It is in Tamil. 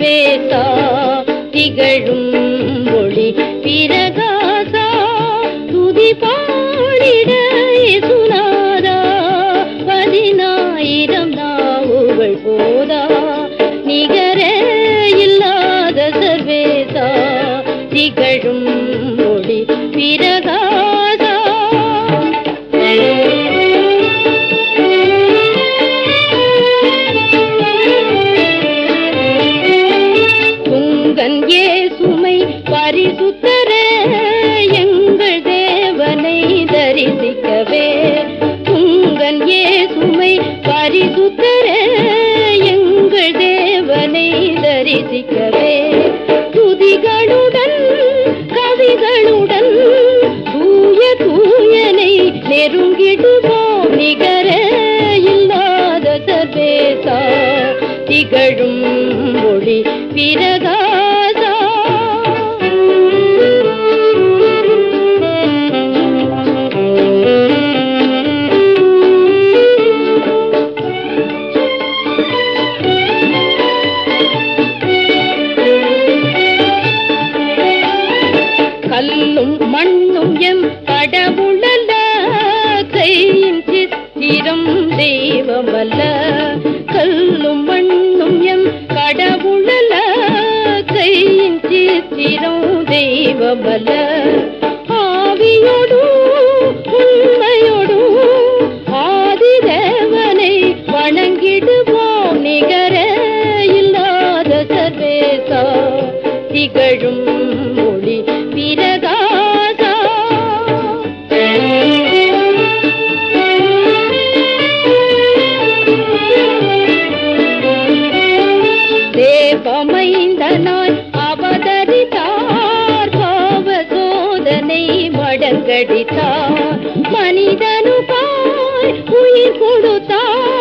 பேசா திகழும் ஒளி பிரகாசா துதி பாடிட இயேசுநாதா பதினாயிரம் நாவுகள் போதா நிகர இல்லாத சர்வேசா திகழும் ஒளி பிரகா பரிசுத்தர எங்கள் தேவனை தரிசிக்கவே. உங்கன் ஏசுமை பரிசுத்தர எங்கள் தேவனை தரிசிக்கவே. துதிகளுடன் கவிகளுடன் தூய தூயனை நெருங்கிடுவோம் நிகர இல்லாத சர்வேசா. திகழும் மொழி பிறகா எம் கடவுளல்ல கையின் சித்திரம் தெய்வமல்ல. கல்லும் மண்ணும் எம் கடவுளல்ல கையின் சித்திரம் தெய்வமல்ல. ஆவியோடு உண்மையோடு ஆதிதேவனை வணங்கிடுவோம் நிகர இல்லாத சர்வேசா. திகழும் தேவமைந்தனாய் அவதரித்தார் பாவ சோதனை மடங்கடித்தார் மனிதனுக்காய் உயிர் கொடுத்தார்